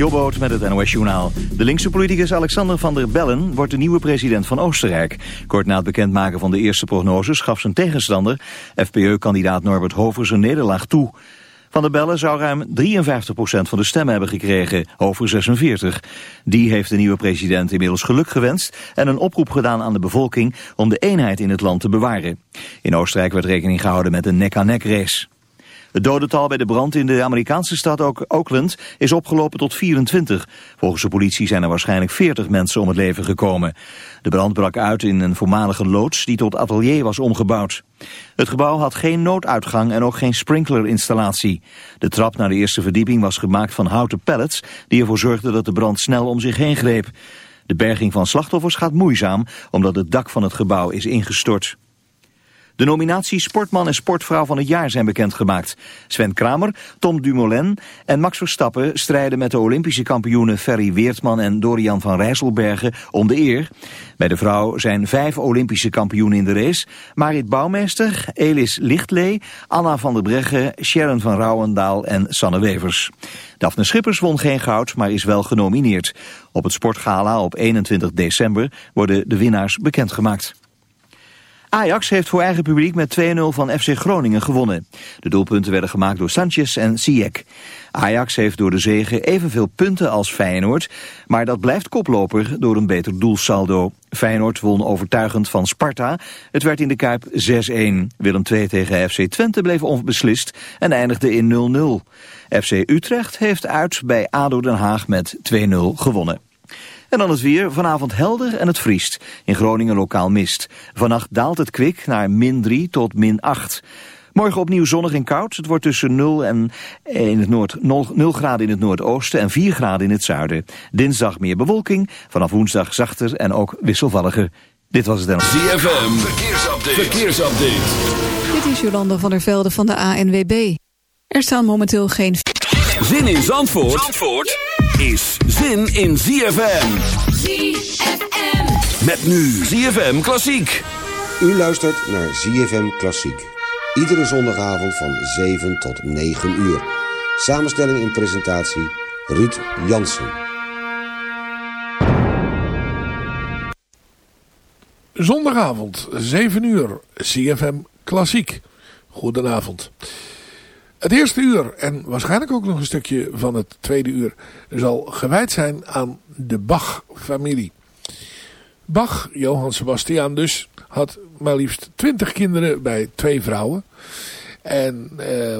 Jobboot met het NOS Journaal. De linkse politicus Alexander van der Bellen wordt de nieuwe president van Oostenrijk. Kort na het bekendmaken van de eerste prognoses gaf zijn tegenstander, FPE-kandidaat Norbert Hover, zijn nederlaag toe. Van der Bellen zou ruim 53% van de stemmen hebben gekregen, over 46. Die heeft de nieuwe president inmiddels geluk gewenst en een oproep gedaan aan de bevolking om de eenheid in het land te bewaren. In Oostenrijk werd rekening gehouden met een nek-aan-nek race. Het dodental bij de brand in de Amerikaanse stad Oakland is opgelopen tot 24. Volgens de politie zijn er waarschijnlijk 40 mensen om het leven gekomen. De brand brak uit in een voormalige loods die tot atelier was omgebouwd. Het gebouw had geen nooduitgang en ook geen sprinklerinstallatie. De trap naar de eerste verdieping was gemaakt van houten pallets... die ervoor zorgden dat de brand snel om zich heen greep. De berging van slachtoffers gaat moeizaam omdat het dak van het gebouw is ingestort. De nominaties Sportman en Sportvrouw van het jaar zijn bekendgemaakt. Sven Kramer, Tom Dumoulin en Max Verstappen strijden met de Olympische kampioenen Ferry Weertman en Dorian van Rijsselbergen om de eer. Bij de vrouw zijn vijf Olympische kampioenen in de race. Marit Bouwmeester, Elis Lichtlee, Anna van der Breggen, Sharon van Rouwendaal en Sanne Wevers. Daphne Schippers won geen goud, maar is wel genomineerd. Op het sportgala op 21 december worden de winnaars bekendgemaakt. Ajax heeft voor eigen publiek met 2-0 van FC Groningen gewonnen. De doelpunten werden gemaakt door Sanchez en Ziyech. Ajax heeft door de zegen evenveel punten als Feyenoord, maar dat blijft koploper door een beter doelsaldo. Feyenoord won overtuigend van Sparta. Het werd in de Kuip 6-1. Willem II tegen FC Twente bleef onbeslist en eindigde in 0-0. FC Utrecht heeft uit bij ADO Den Haag met 2-0 gewonnen. En dan het weer. Vanavond helder en het vriest. In Groningen lokaal mist. Vannacht daalt het kwik naar min 3 tot min 8. Morgen opnieuw zonnig en koud. Het wordt tussen 0, en in het noord, 0, 0 graden in het noordoosten en 4 graden in het zuiden. Dinsdag meer bewolking. Vanaf woensdag zachter en ook wisselvalliger. Dit was het dan. ZFM. Verkeersupdate. Verkeersupdate. Dit is Jolanda van der Velde van de ANWB. Er staan momenteel geen... Zin in Zandvoort? Zandvoort? Is zin in ZFM. ZFM. Met nu ZFM Klassiek. U luistert naar ZFM Klassiek. Iedere zondagavond van 7 tot 9 uur. Samenstelling en presentatie Ruud Jansen. Zondagavond, 7 uur, CFM Klassiek. Goedenavond. Het eerste uur en waarschijnlijk ook nog een stukje van het tweede uur zal gewijd zijn aan de Bach-familie. Bach, Johann Sebastian dus, had maar liefst twintig kinderen bij twee vrouwen. En eh,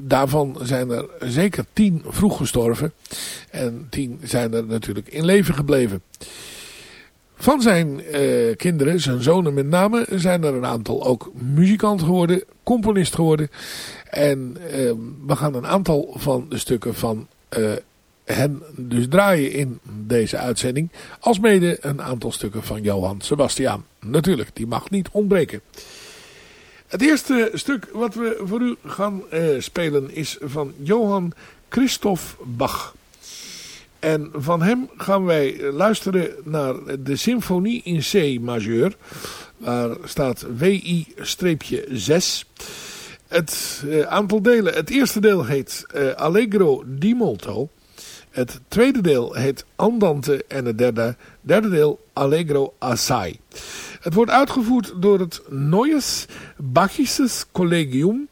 daarvan zijn er zeker tien vroeg gestorven. En tien zijn er natuurlijk in leven gebleven. Van zijn eh, kinderen, zijn zonen met name, zijn er een aantal ook muzikant geworden, componist geworden. En uh, we gaan een aantal van de stukken van uh, hen dus draaien in deze uitzending. Als mede een aantal stukken van Johann Sebastian. Natuurlijk, die mag niet ontbreken. Het eerste stuk wat we voor u gaan uh, spelen is van Johann Christoph Bach. En van hem gaan wij luisteren naar de symfonie in C majeur. Waar staat WI-6. Het uh, aantal delen. Het eerste deel heet uh, Allegro di molto. Het tweede deel heet Andante. En het derde, derde deel Allegro assai. Het wordt uitgevoerd door het Neues Bachisches Collegium.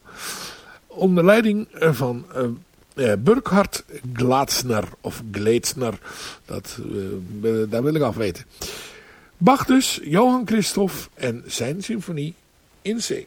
Onder leiding van uh, Burkhard Glaatsner. Of Gleetsner. Dat, daar wil ik af weten. Bach dus, Johann Christoph en zijn symfonie in C.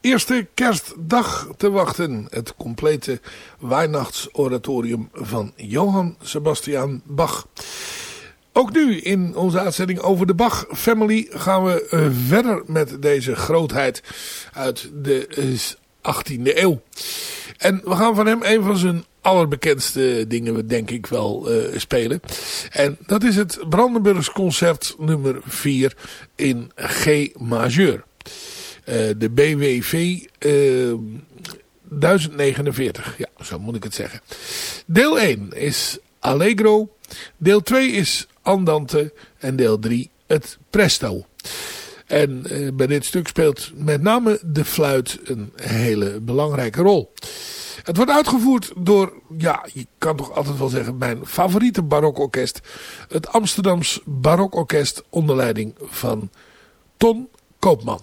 eerste kerstdag te wachten. Het complete Weihnachtsoratorium van Johann Sebastian Bach. Ook nu in onze uitzending over de Bach Family gaan we uh, verder met deze grootheid uit de uh, 18e eeuw. En we gaan van hem een van zijn allerbekendste dingen, denk ik wel, uh, spelen. En dat is het Brandenburgs concert nummer 4 in G majeur. Uh, de BWV uh, 1049, ja, zo moet ik het zeggen. Deel 1 is Allegro. Deel 2 is Andante. En deel 3 het Presto. En uh, bij dit stuk speelt met name de fluit een hele belangrijke rol. Het wordt uitgevoerd door, ja, je kan toch altijd wel zeggen, mijn favoriete barokorkest. Het Amsterdams Barokorkest onder leiding van Ton Koopman.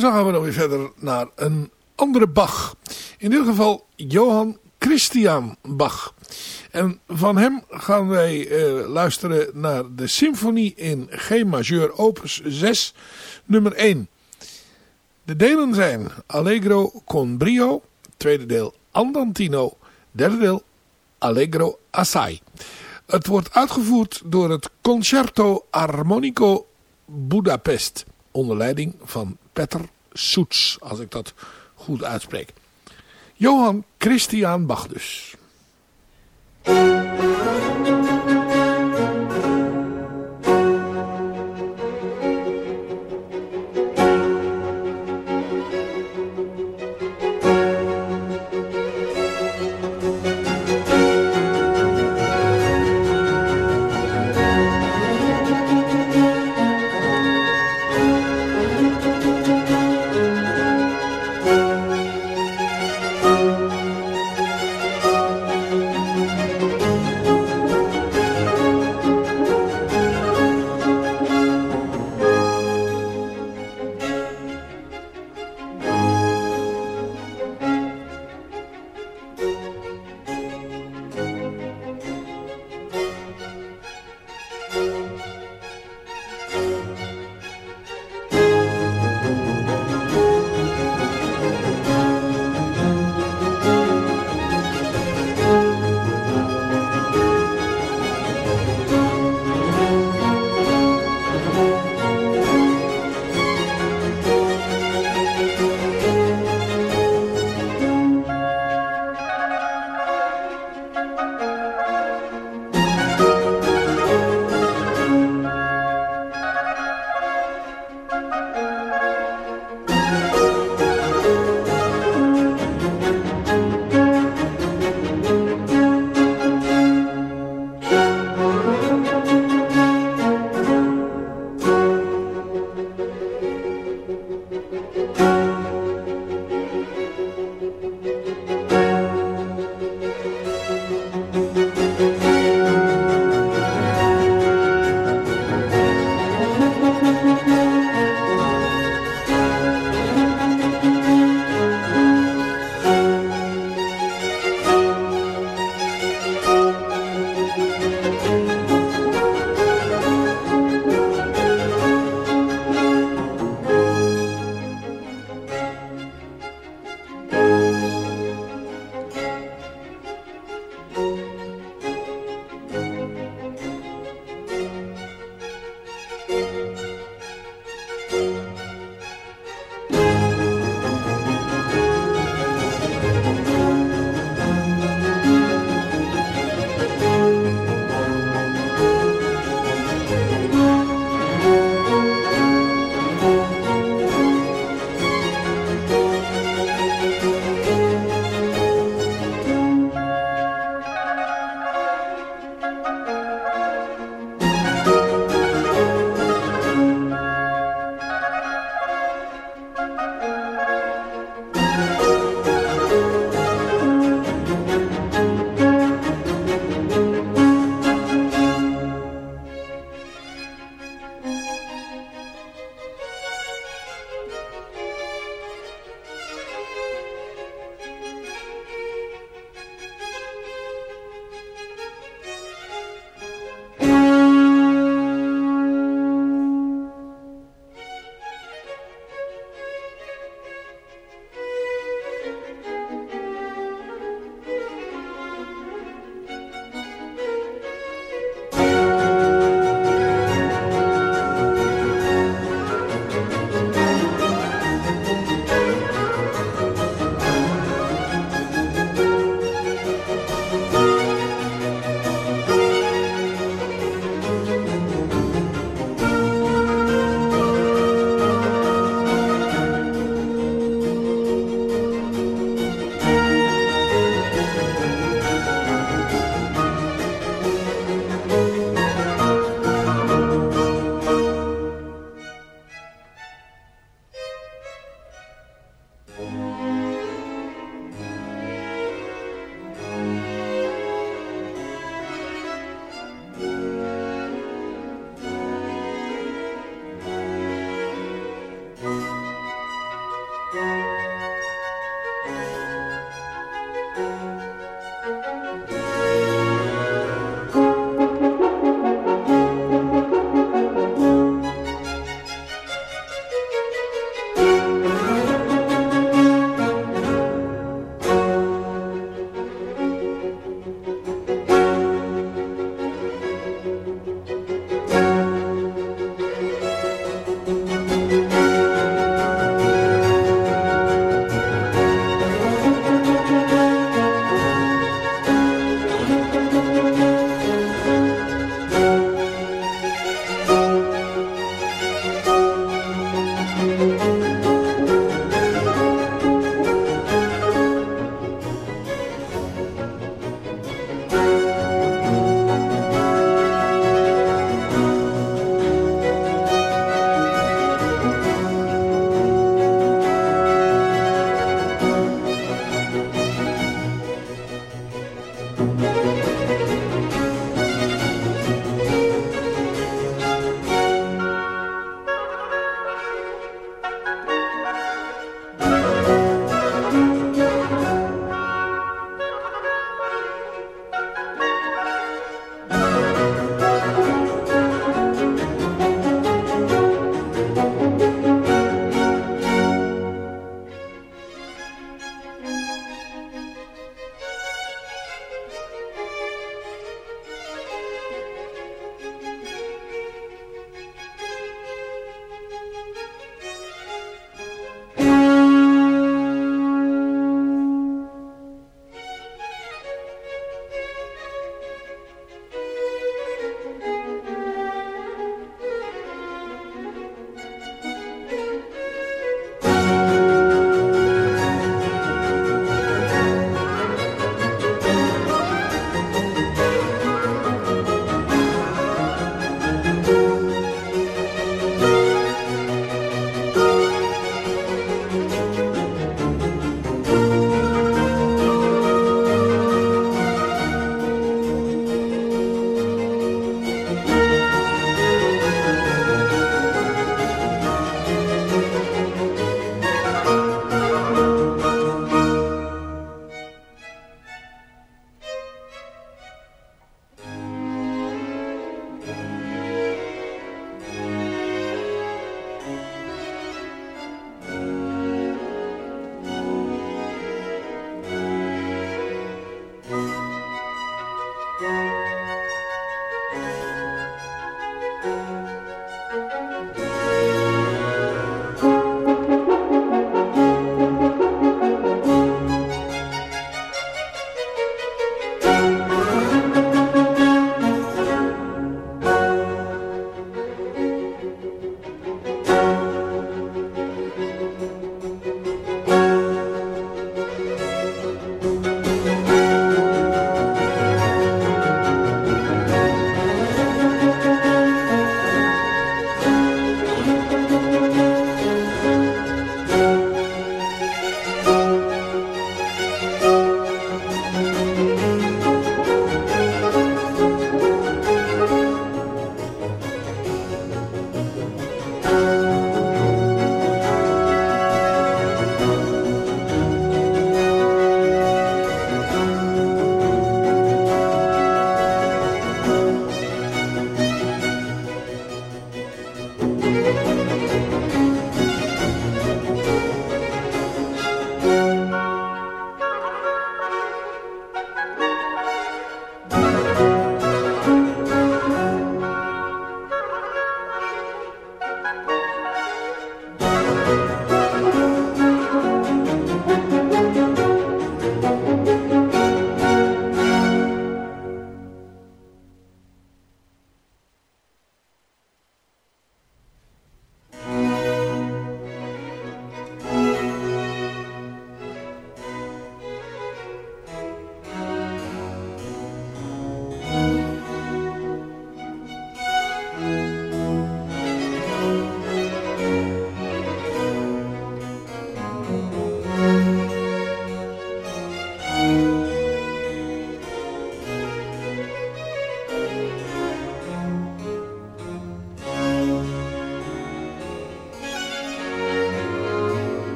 Zo gaan we dan weer verder naar een andere Bach. In dit geval Johann Christian Bach. En van hem gaan wij uh, luisteren naar de symfonie in G majeur opus 6 nummer 1. De delen zijn Allegro con brio, tweede deel Andantino, derde deel Allegro assai. Het wordt uitgevoerd door het Concerto Armonico Budapest onder leiding van Petter Soets, als ik dat goed uitspreek. Johan Christian Bach dus.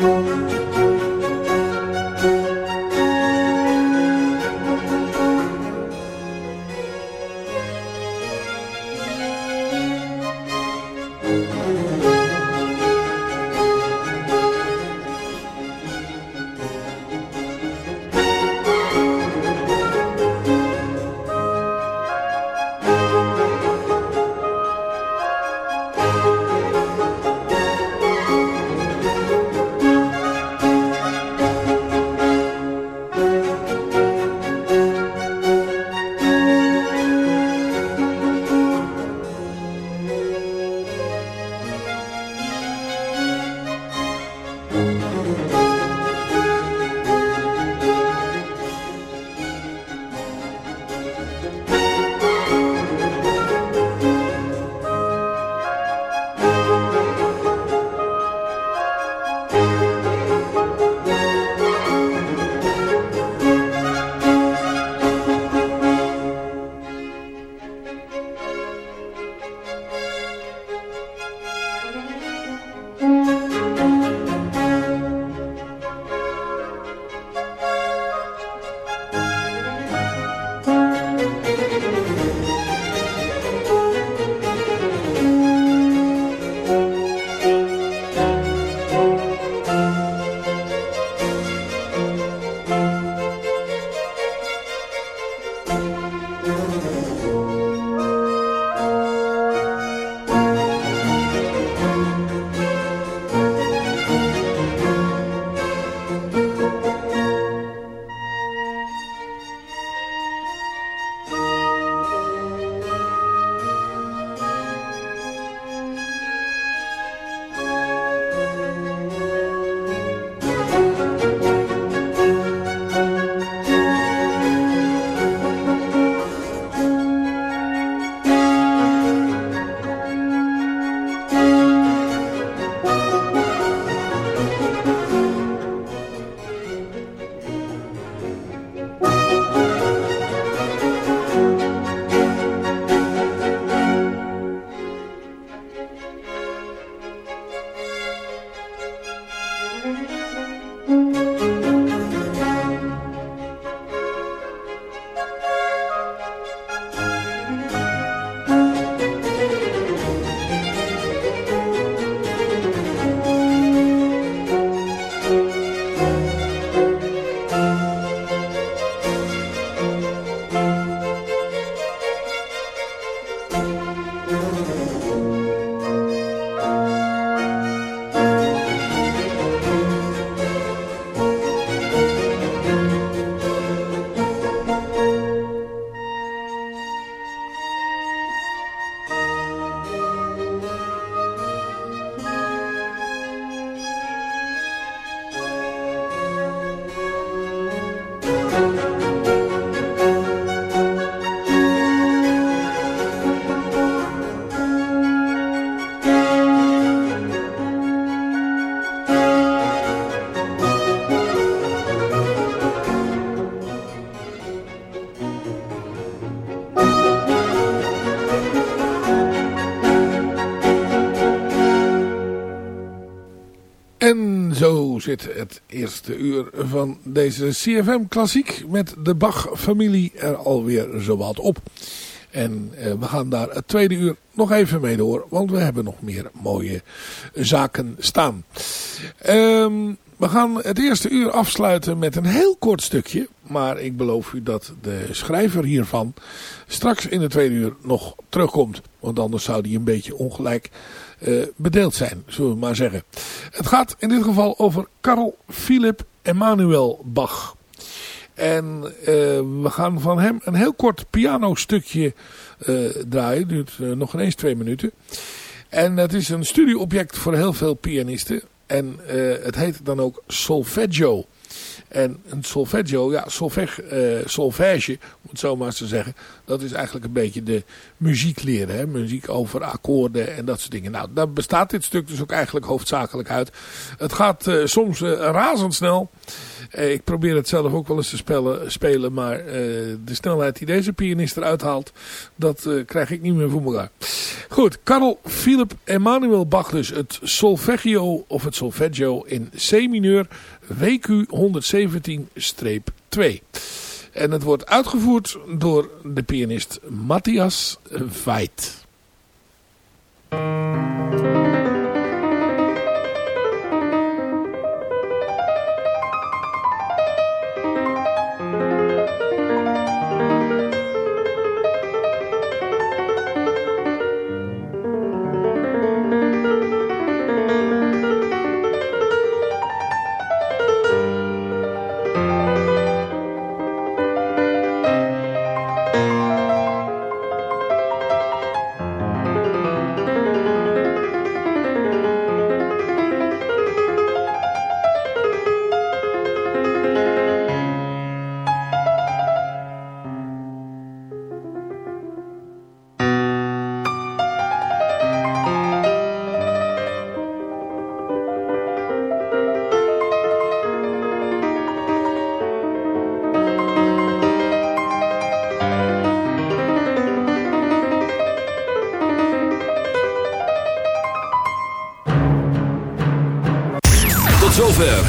Música eerste uur van deze CFM Klassiek met de Bach-familie er alweer zowat op. En eh, we gaan daar het tweede uur nog even mee door, want we hebben nog meer mooie zaken staan. Um, we gaan het eerste uur afsluiten met een heel kort stukje. Maar ik beloof u dat de schrijver hiervan straks in het tweede uur nog terugkomt. Want anders zou die een beetje ongelijk bedeeld zijn, zullen we maar zeggen. Het gaat in dit geval over Karl Philipp Emanuel Bach. En uh, we gaan van hem een heel kort pianostukje uh, draaien. Duurt nog ineens twee minuten. En het is een studieobject voor heel veel pianisten. En het heet dan ook solfeggio. En een solfeggio, ja, solfeg, uh, solfège, moet zo maar te zeggen. Dat is eigenlijk een beetje de muziek leren. Hè? Muziek over akkoorden en dat soort dingen. Nou, daar bestaat dit stuk dus ook eigenlijk hoofdzakelijk uit. Het gaat uh, soms uh, razendsnel. Ik probeer het zelf ook wel eens te spelen, spelen maar de snelheid die deze pianist eruit haalt, dat krijg ik niet meer voor elkaar. Goed, Karel Philip Emanuel Bach dus het solfeggio of het solfeggio in C mineur WQ 117-2. En het wordt uitgevoerd door de pianist Matthias Veit.